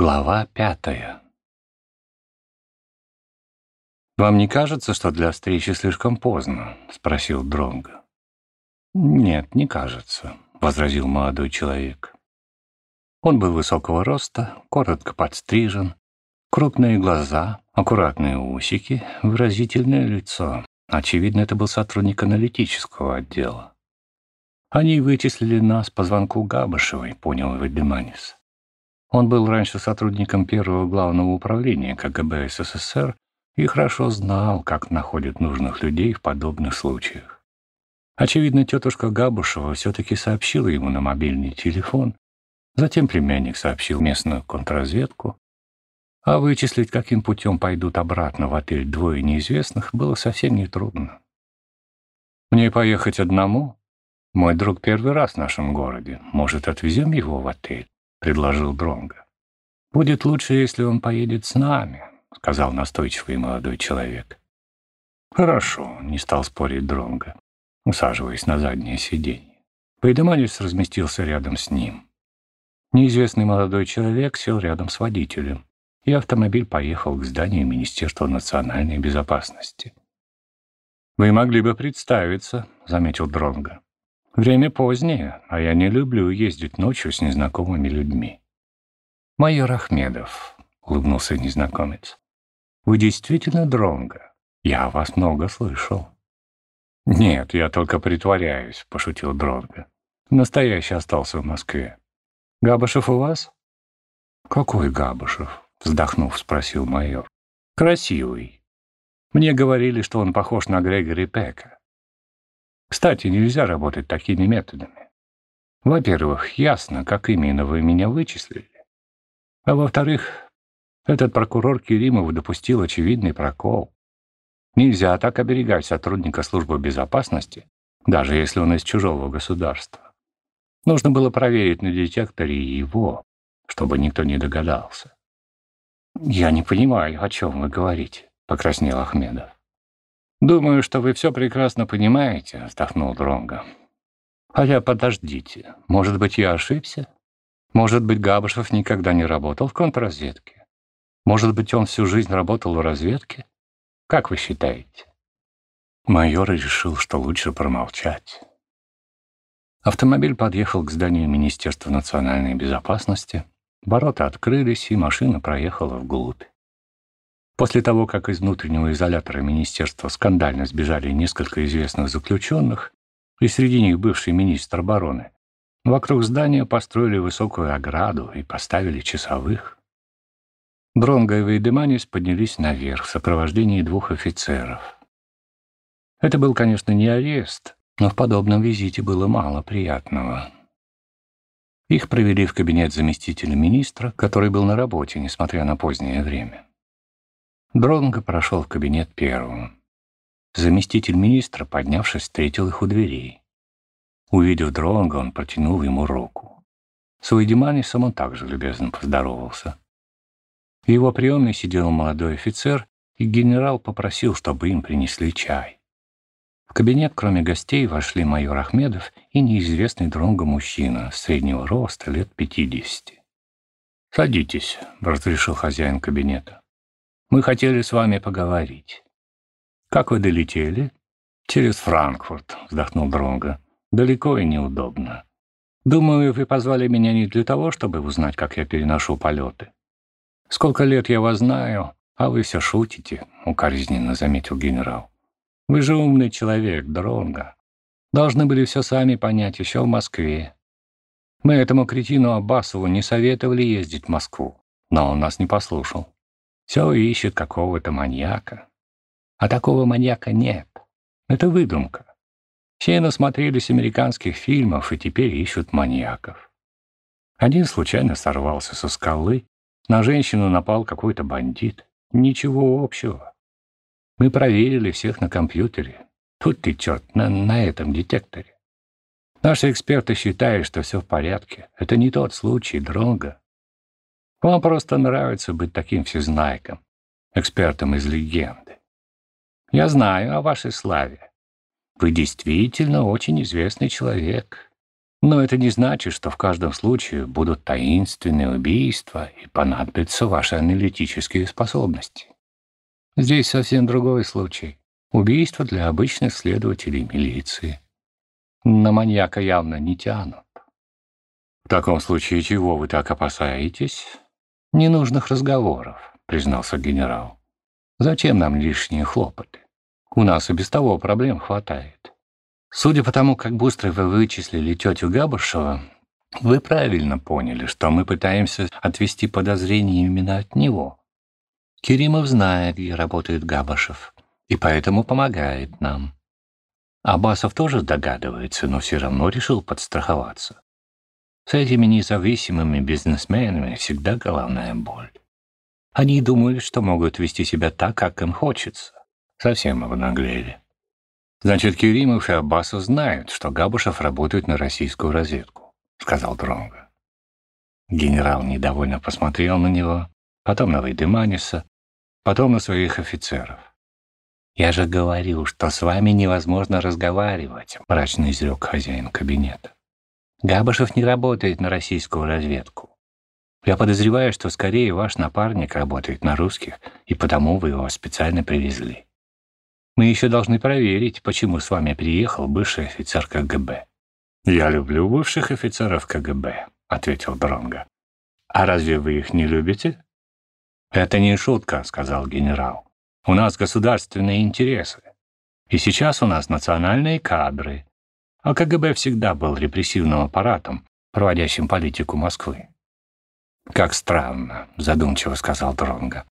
Глава пятая. «Вам не кажется, что для встречи слишком поздно?» — спросил Дронго. «Нет, не кажется», — возразил молодой человек. Он был высокого роста, коротко подстрижен, крупные глаза, аккуратные усики, выразительное лицо. Очевидно, это был сотрудник аналитического отдела. «Они вычислили нас по звонку Габышевой», — понял Вальдеманис. Он был раньше сотрудником первого главного управления КГБ СССР и хорошо знал, как находят нужных людей в подобных случаях. Очевидно, тетушка Габушева все-таки сообщила ему на мобильный телефон, затем племянник сообщил местную контрразведку, а вычислить, каким путем пойдут обратно в отель двое неизвестных, было совсем нетрудно. «Мне поехать одному? Мой друг первый раз в нашем городе. Может, отвезем его в отель?» — предложил Дронго. «Будет лучше, если он поедет с нами», — сказал настойчивый молодой человек. «Хорошо», — не стал спорить Дронго, усаживаясь на заднее сиденье. Пойдеманис разместился рядом с ним. Неизвестный молодой человек сел рядом с водителем, и автомобиль поехал к зданию Министерства национальной безопасности. «Вы могли бы представиться», — заметил Дронго. Время позднее, а я не люблю ездить ночью с незнакомыми людьми. Майор Ахмедов, улыбнулся незнакомец. Вы действительно дронго. Я о вас много слышал. Нет, я только притворяюсь, пошутил дронго. Настоящий остался в Москве. Габышев у вас? Какой Габышев? Вздохнув, спросил майор. Красивый. Мне говорили, что он похож на Грегори Пека. Кстати, нельзя работать такими методами. Во-первых, ясно, как именно вы меня вычислили. А во-вторых, этот прокурор Керимов допустил очевидный прокол. Нельзя так оберегать сотрудника службы безопасности, даже если он из чужого государства. Нужно было проверить на детекторе его, чтобы никто не догадался. «Я не понимаю, о чем вы говорите», — покраснел Ахмедов. «Думаю, что вы все прекрасно понимаете», — вздохнул Дронго. «Хотя подождите, может быть, я ошибся? Может быть, Габышев никогда не работал в контрразведке? Может быть, он всю жизнь работал в разведке? Как вы считаете?» Майор решил, что лучше промолчать. Автомобиль подъехал к зданию Министерства национальной безопасности, ворота открылись, и машина проехала вглубь. После того, как из внутреннего изолятора министерства скандально сбежали несколько известных заключенных, и среди них бывший министр обороны, вокруг здания построили высокую ограду и поставили часовых. Дронго и Вейдеманис поднялись наверх в сопровождении двух офицеров. Это был, конечно, не арест, но в подобном визите было мало приятного. Их провели в кабинет заместителя министра, который был на работе, несмотря на позднее время. Дронго прошел в кабинет первым. Заместитель министра, поднявшись, встретил их у дверей. Увидев Дронго, он протянул ему руку. С Уэдиманисом он также любезно поздоровался. В его приемной сидел молодой офицер, и генерал попросил, чтобы им принесли чай. В кабинет, кроме гостей, вошли майор Ахмедов и неизвестный Дронго мужчина, среднего роста, лет пятидесяти. «Садитесь», — разрешил хозяин кабинета. Мы хотели с вами поговорить. Как вы долетели? Через Франкфурт, вздохнул Дронго. Далеко и неудобно. Думаю, вы позвали меня не для того, чтобы узнать, как я переношу полеты. Сколько лет я вас знаю, а вы все шутите, укоризненно заметил генерал. Вы же умный человек, Дронго. Должны были все сами понять еще в Москве. Мы этому кретину Аббасову не советовали ездить в Москву, но он нас не послушал. Все ищет какого-то маньяка. А такого маньяка нет. Это выдумка. Все насмотрелись американских фильмов и теперь ищут маньяков. Один случайно сорвался со скалы, на женщину напал какой-то бандит. Ничего общего. Мы проверили всех на компьютере. Тут ты, черт, на, на этом детекторе. Наши эксперты считают, что все в порядке. Это не тот случай, Дронго. Вам просто нравится быть таким всезнайком, экспертом из легенды. Я знаю о вашей славе. Вы действительно очень известный человек. Но это не значит, что в каждом случае будут таинственные убийства и понадобятся ваши аналитические способности. Здесь совсем другой случай. Убийство для обычных следователей милиции. На маньяка явно не тянут. В таком случае чего вы так опасаетесь? Ненужных разговоров, признался генерал. Зачем нам лишние хлопоты? У нас и без того проблем хватает. Судя по тому, как быстро вы вычислили тетю Габышева, вы правильно поняли, что мы пытаемся отвести подозрения именно от него. Керимов знает, где работает Габышев, и поэтому помогает нам. Абасов тоже догадывается, но все равно решил подстраховаться. С этими независимыми бизнесменами всегда головная боль. Они думают, что могут вести себя так, как им хочется. Совсем обнаглели. Значит, Керимов и Аббасов знают, что Габушев работает на российскую разведку, сказал Дронго. Генерал недовольно посмотрел на него, потом на Вейдеманиса, потом на своих офицеров. «Я же говорил, что с вами невозможно разговаривать», — мрачно изрек хозяин кабинета. «Габышев не работает на российскую разведку. Я подозреваю, что скорее ваш напарник работает на русских, и потому вы его специально привезли. Мы еще должны проверить, почему с вами приехал бывший офицер КГБ». «Я люблю бывших офицеров КГБ», — ответил Дронго. «А разве вы их не любите?» «Это не шутка», — сказал генерал. «У нас государственные интересы. И сейчас у нас национальные кадры. А КГБ всегда был репрессивным аппаратом, проводящим политику Москвы». «Как странно», — задумчиво сказал Дронго.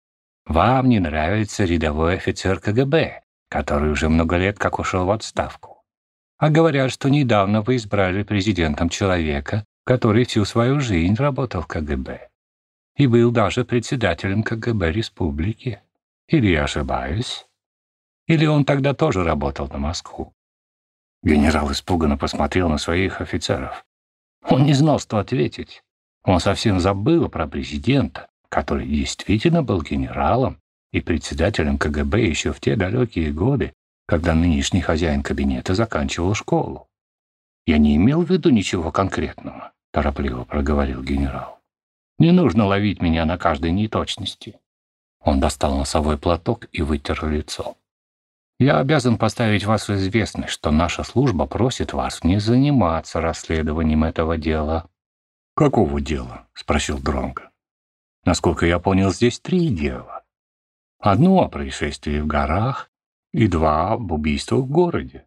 «Вам не нравится рядовой офицер КГБ, который уже много лет как ушел в отставку. А говорят, что недавно вы избрали президентом человека, который всю свою жизнь работал в КГБ и был даже председателем КГБ республики. Или я ошибаюсь? Или он тогда тоже работал на Москву? Генерал испуганно посмотрел на своих офицеров. Он не знал, что ответить. Он совсем забыл про президента, который действительно был генералом и председателем КГБ еще в те далекие годы, когда нынешний хозяин кабинета заканчивал школу. «Я не имел в виду ничего конкретного», — торопливо проговорил генерал. «Не нужно ловить меня на каждой неточности». Он достал носовой платок и вытер лицо. «Я обязан поставить вас в известность, что наша служба просит вас не заниматься расследованием этого дела». «Какого дела?» — спросил Дронго. «Насколько я понял, здесь три дела. Одно о происшествии в горах и два об убийствах в городе.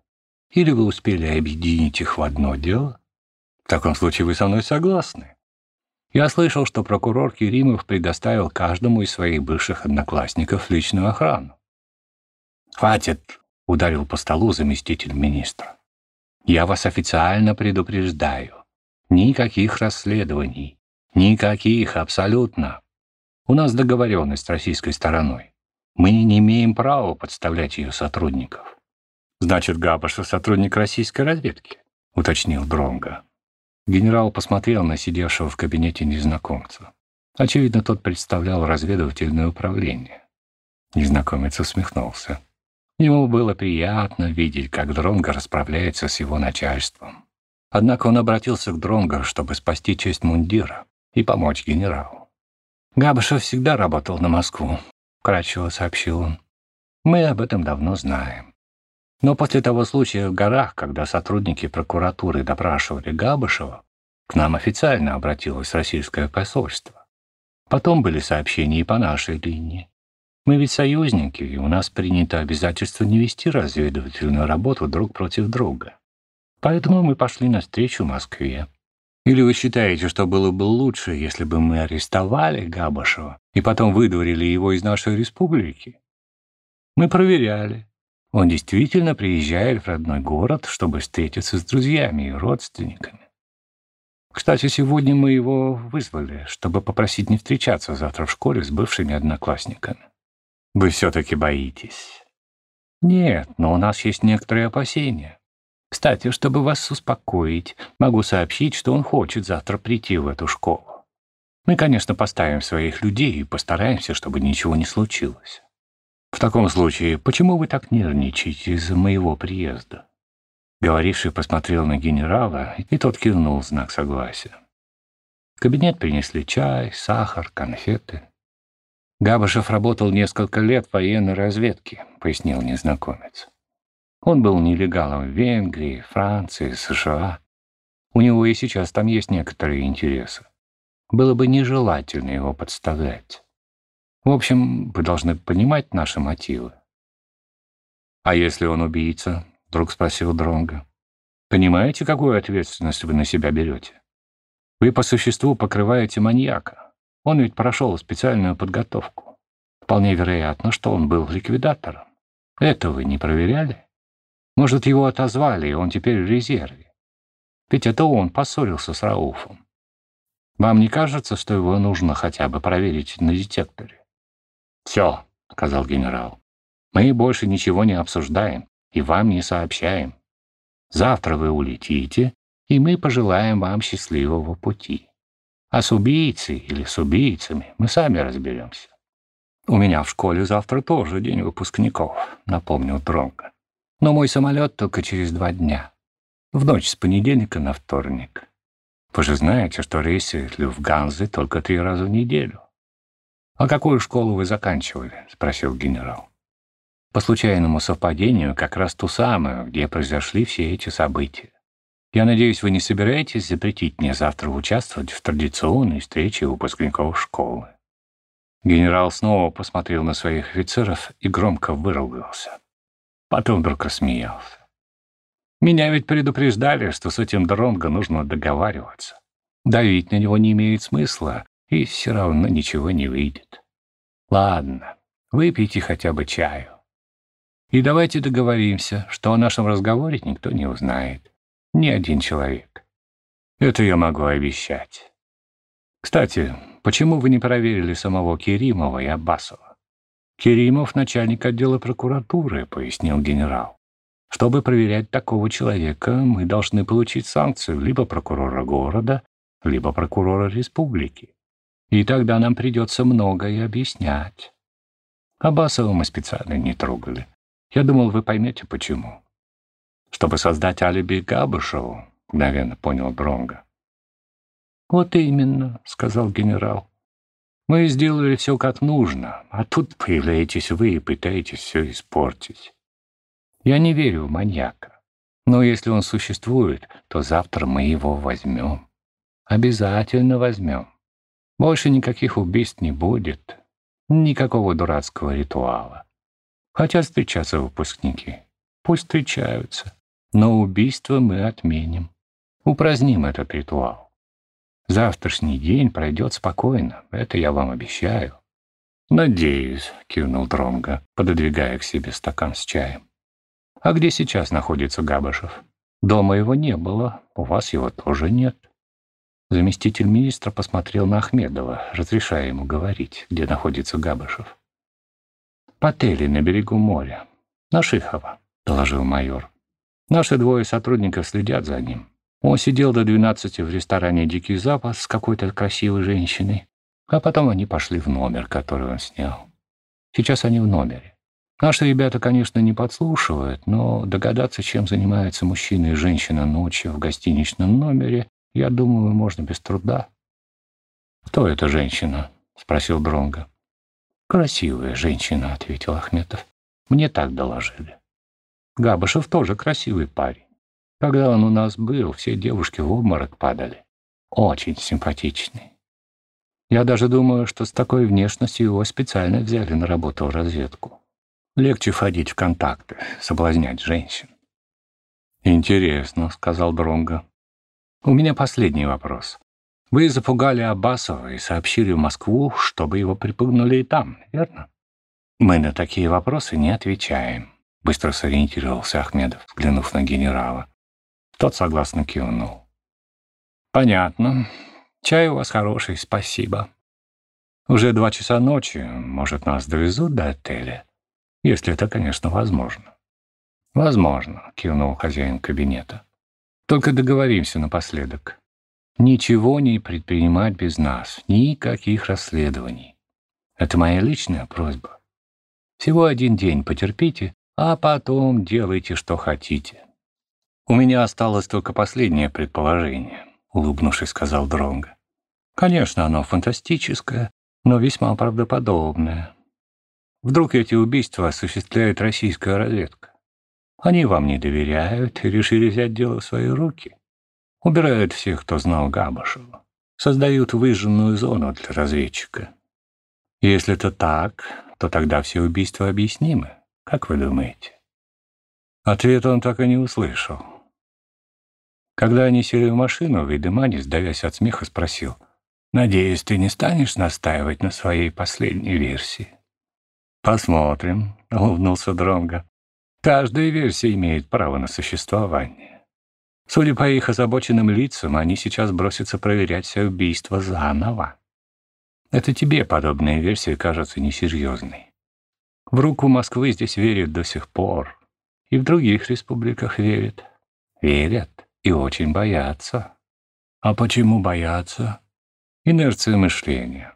Или вы успели объединить их в одно дело? В таком случае вы со мной согласны. Я слышал, что прокурор Керимов предоставил каждому из своих бывших одноклассников личную охрану. «Хватит!» — ударил по столу заместитель министра. «Я вас официально предупреждаю. Никаких расследований. Никаких, абсолютно. У нас договоренность с российской стороной. Мы не имеем права подставлять ее сотрудников. Значит, Габашев сотрудник российской разведки, уточнил Дронга. Генерал посмотрел на сидевшего в кабинете незнакомца. Очевидно, тот представлял разведывательное управление. Незнакомец усмехнулся. Ему было приятно видеть, как Дронго расправляется с его начальством. Однако он обратился к Дронго, чтобы спасти честь мундира и помочь генералу. Габышев всегда работал на Москву, — кратчево сообщил он. «Мы об этом давно знаем. Но после того случая в горах, когда сотрудники прокуратуры допрашивали Габышева, к нам официально обратилось российское посольство. Потом были сообщения и по нашей линии. Мы ведь союзники, и у нас принято обязательство не вести разведывательную работу друг против друга. Поэтому мы пошли навстречу Москве. Или вы считаете, что было бы лучше, если бы мы арестовали Габашева и потом выдворили его из нашей республики? Мы проверяли. Он действительно приезжает в родной город, чтобы встретиться с друзьями и родственниками. Кстати, сегодня мы его вызвали, чтобы попросить не встречаться завтра в школе с бывшими одноклассниками. Вы все-таки боитесь? Нет, но у нас есть некоторые опасения. Кстати, чтобы вас успокоить, могу сообщить, что он хочет завтра прийти в эту школу. Мы, конечно, поставим своих людей и постараемся, чтобы ничего не случилось. В таком случае, почему вы так нервничаете из-за моего приезда? Говоривший посмотрел на генерала, и тот кивнул знак согласия. В кабинет принесли чай, сахар, конфеты. Габышев работал несколько лет в военной разведке, пояснил незнакомец. Он был нелегалом в Венгрии, Франции, США. У него и сейчас там есть некоторые интересы. Было бы нежелательно его подставлять. В общем, вы должны понимать наши мотивы. «А если он убийца?» — вдруг спросил Дронга. «Понимаете, какую ответственность вы на себя берете? Вы по существу покрываете маньяка. Он ведь прошел специальную подготовку. Вполне вероятно, что он был ликвидатором. Это вы не проверяли? Может, его отозвали, и он теперь в резерве? Ведь это он поссорился с Рауфом. Вам не кажется, что его нужно хотя бы проверить на детекторе? «Все», — сказал генерал. «Мы больше ничего не обсуждаем и вам не сообщаем. Завтра вы улетите, и мы пожелаем вам счастливого пути. А с убийцей или с убийцами мы сами разберемся. У меня в школе завтра тоже день выпускников, напомнил Дронго. Но мой самолет только через два дня. В ночь с понедельника на вторник. Вы же знаете, что рейсы Люфтганзы только три раза в неделю. «А какую школу вы заканчивали?» — спросил генерал. «По случайному совпадению, как раз ту самую, где произошли все эти события. Я надеюсь, вы не собираетесь запретить мне завтра участвовать в традиционной встрече выпускников школы. Генерал снова посмотрел на своих офицеров и громко выругался. Потом вдруг рассмеялся. Меня ведь предупреждали, что с этим Дронго нужно договариваться. Давить на него не имеет смысла, и все равно ничего не выйдет. Ладно, выпейте хотя бы чаю. И давайте договоримся, что о нашем разговоре никто не узнает. Ни один человек. Это я могу обещать. Кстати, почему вы не проверили самого Керимова и Аббасова? Керимов — начальник отдела прокуратуры, пояснил генерал. Чтобы проверять такого человека, мы должны получить санкцию либо прокурора города, либо прокурора республики. И тогда нам придется многое объяснять. Аббасова мы специально не трогали. Я думал, вы поймете, почему чтобы создать алиби Габышеву, мгновенно понял Бронга. «Вот именно», — сказал генерал. «Мы сделали все как нужно, а тут появляетесь вы и пытаетесь все испортить. Я не верю в маньяка, но если он существует, то завтра мы его возьмем. Обязательно возьмем. Больше никаких убийств не будет, никакого дурацкого ритуала. Хотят встречаться выпускники, пусть встречаются. Но убийство мы отменим. Упраздним этот ритуал. Завтрашний день пройдет спокойно, это я вам обещаю. «Надеюсь», — кивнул Дронго, пододвигая к себе стакан с чаем. «А где сейчас находится Габышев? Дома его не было, у вас его тоже нет». Заместитель министра посмотрел на Ахмедова, разрешая ему говорить, где находится Габышев. «В отеле на берегу моря, на Шихово», — доложил майор. Наши двое сотрудников следят за ним. Он сидел до двенадцати в ресторане «Дикий Запад» с какой-то красивой женщиной, а потом они пошли в номер, который он снял. Сейчас они в номере. Наши ребята, конечно, не подслушивают, но догадаться, чем занимается мужчина и женщина ночью в гостиничном номере, я думаю, можно без труда. «Кто эта женщина?» — спросил Дронга. «Красивая женщина», — ответил Ахметов. «Мне так доложили». Габышев тоже красивый парень. Когда он у нас был, все девушки в обморок падали. Очень симпатичный. Я даже думаю, что с такой внешностью его специально взяли на работу в разведку. Легче входить в контакты, соблазнять женщин. «Интересно», — сказал Дронго. «У меня последний вопрос. Вы запугали Аббасова и сообщили в Москву, чтобы его припугнули и там, верно?» «Мы на такие вопросы не отвечаем», Быстро сориентировался Ахмедов, взглянув на генерала. Тот согласно кивнул. «Понятно. Чай у вас хороший, спасибо. Уже два часа ночи. Может, нас довезут до отеля? Если это, конечно, возможно». «Возможно», — кивнул хозяин кабинета. «Только договоримся напоследок. Ничего не предпринимать без нас, никаких расследований. Это моя личная просьба. Всего один день потерпите, а потом делайте, что хотите. «У меня осталось только последнее предположение», — улыбнувшись, сказал Дронго. «Конечно, оно фантастическое, но весьма правдоподобное. Вдруг эти убийства осуществляет российская разведка? Они вам не доверяют и решили взять дело в свои руки. Убирают всех, кто знал Габашева. Создают выжженную зону для разведчика. Если это так, то тогда все убийства объяснимы. Как вы думаете? Ответ он так и не услышал. Когда они сели в машину, Вейдеманис, давясь от смеха, спросил, «Надеюсь, ты не станешь настаивать на своей последней версии?» «Посмотрим», — улыбнулся Дронго. «Каждая версия имеет право на существование. Судя по их озабоченным лицам, они сейчас бросятся проверять все убийства заново. Это тебе подобная версия кажется несерьезной. В руку Москвы здесь верят до сих пор. И в других республиках верят. Верят и очень боятся. А почему боятся? Инерция мышления.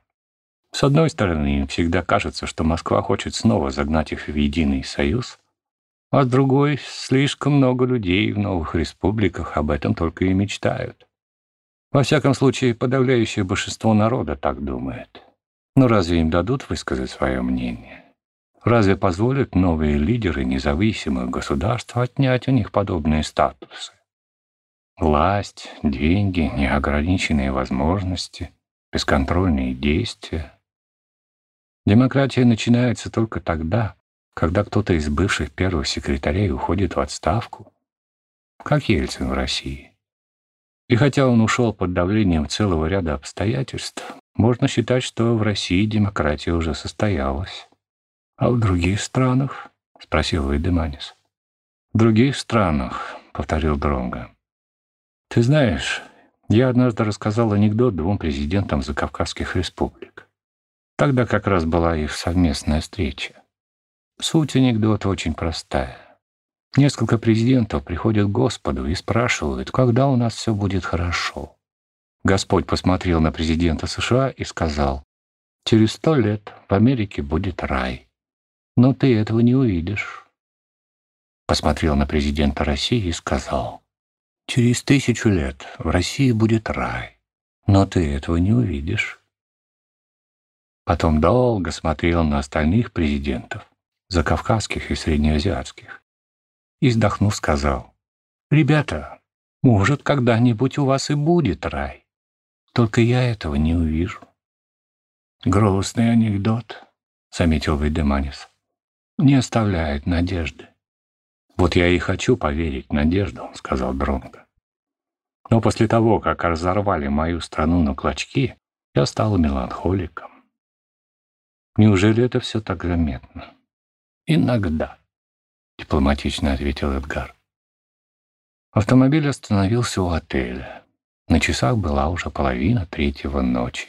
С одной стороны, им всегда кажется, что Москва хочет снова загнать их в единый союз, а с другой, слишком много людей в новых республиках об этом только и мечтают. Во всяком случае, подавляющее большинство народа так думает. Но разве им дадут высказать свое мнение? Разве позволят новые лидеры независимых государств отнять у них подобные статусы? Власть, деньги, неограниченные возможности, бесконтрольные действия. Демократия начинается только тогда, когда кто-то из бывших первых секретарей уходит в отставку, как Ельцин в России. И хотя он ушел под давлением целого ряда обстоятельств, можно считать, что в России демократия уже состоялась. А в других странах? — спросил Вейдеманис. В других странах, — повторил Дронга. Ты знаешь, я однажды рассказал анекдот двум президентам закавказских республик. Тогда как раз была их совместная встреча. Суть анекдота очень простая. Несколько президентов приходят к Господу и спрашивают, когда у нас все будет хорошо. Господь посмотрел на президента США и сказал, «Через сто лет в Америке будет рай, но ты этого не увидишь». Посмотрел на президента России и сказал, «Через тысячу лет в России будет рай, но ты этого не увидишь». Потом долго смотрел на остальных президентов, закавказских и среднеазиатских, и, вздохнув, сказал, «Ребята, может, когда-нибудь у вас и будет рай, только я этого не увижу». «Грустный анекдот», — заметил Вейдеманис, — «не оставляет надежды». «Вот я и хочу поверить надежду», — сказал Дронго. «Но после того, как разорвали мою страну на клочки, я стал меланхоликом. Неужели это все так заметно? Иногда». — дипломатично ответил Эдгар. Автомобиль остановился у отеля. На часах была уже половина третьего ночи.